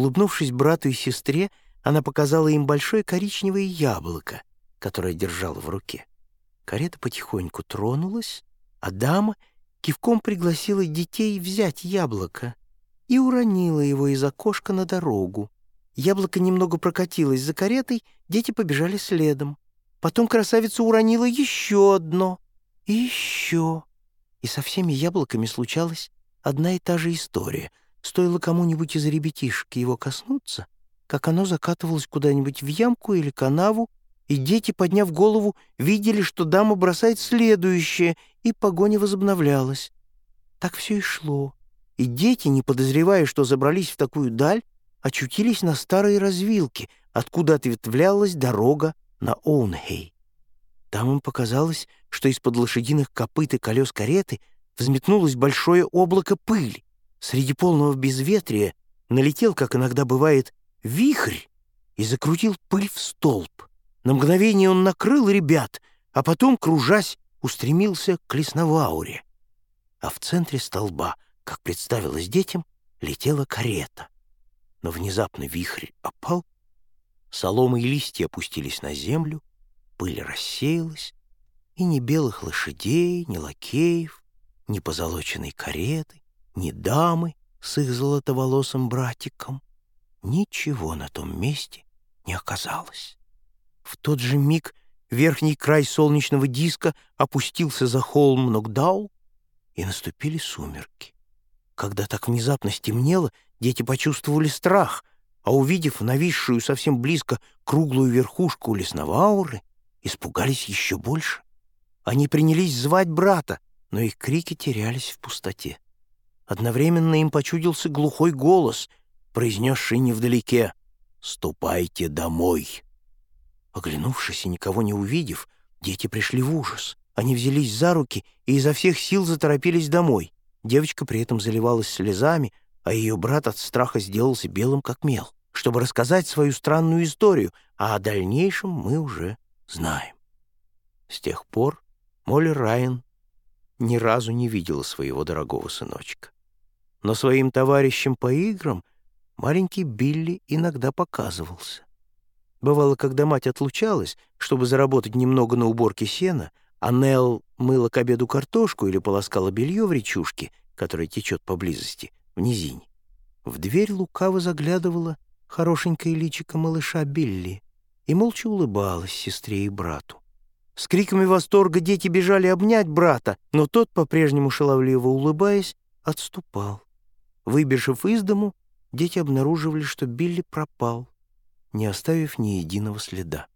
Улыбнувшись брату и сестре, она показала им большое коричневое яблоко, которое держала в руке. Карета потихоньку тронулась, а дама кивком пригласила детей взять яблоко и уронила его из окошка на дорогу. Яблоко немного прокатилось за каретой, дети побежали следом. Потом красавица уронила еще одно и еще. И со всеми яблоками случалась одна и та же история. Стоило кому-нибудь из ребятишек его коснуться, как оно закатывалось куда-нибудь в ямку или канаву, и дети, подняв голову, видели, что дама бросает следующее, и погоня возобновлялась. Так все и шло. И дети, не подозревая, что забрались в такую даль, очутились на старой развилке, откуда ответвлялась дорога на Оунхей. Там им показалось, что из-под лошадиных копыт и колес кареты взметнулось большое облако пыли. Среди полного безветрия налетел, как иногда бывает, вихрь и закрутил пыль в столб. На мгновение он накрыл ребят, а потом, кружась, устремился к Лесновауре. А в центре столба, как представилось детям, летела карета. Но внезапно вихрь опал, солома и листья опустились на землю, пыль рассеялась, и ни белых лошадей, ни лакеев, ни позолоченной кареты, ни дамы с их золотоволосым братиком. Ничего на том месте не оказалось. В тот же миг верхний край солнечного диска опустился за холм Нокдау, и наступили сумерки. Когда так внезапно стемнело, дети почувствовали страх, а увидев нависшую совсем близко круглую верхушку лесного ауры, испугались еще больше. Они принялись звать брата, но их крики терялись в пустоте. Одновременно им почудился глухой голос, произнесший невдалеке «Ступайте домой». Оглянувшись и никого не увидев, дети пришли в ужас. Они взялись за руки и изо всех сил заторопились домой. Девочка при этом заливалась слезами, а ее брат от страха сделался белым как мел, чтобы рассказать свою странную историю, а о дальнейшем мы уже знаем. С тех пор Молли Райан ни разу не видела своего дорогого сыночка. Но своим товарищам по играм маленький Билли иногда показывался. Бывало, когда мать отлучалась, чтобы заработать немного на уборке сена, а Нелл мыла к обеду картошку или полоскала белье в речушке, которая течет поблизости, в низине. В дверь лукаво заглядывала хорошенькое личико малыша Билли и молча улыбалась сестре и брату. С криками восторга дети бежали обнять брата, но тот, по-прежнему шаловливо улыбаясь, отступал. Выбежав из дому, дети обнаруживали, что Билли пропал, не оставив ни единого следа.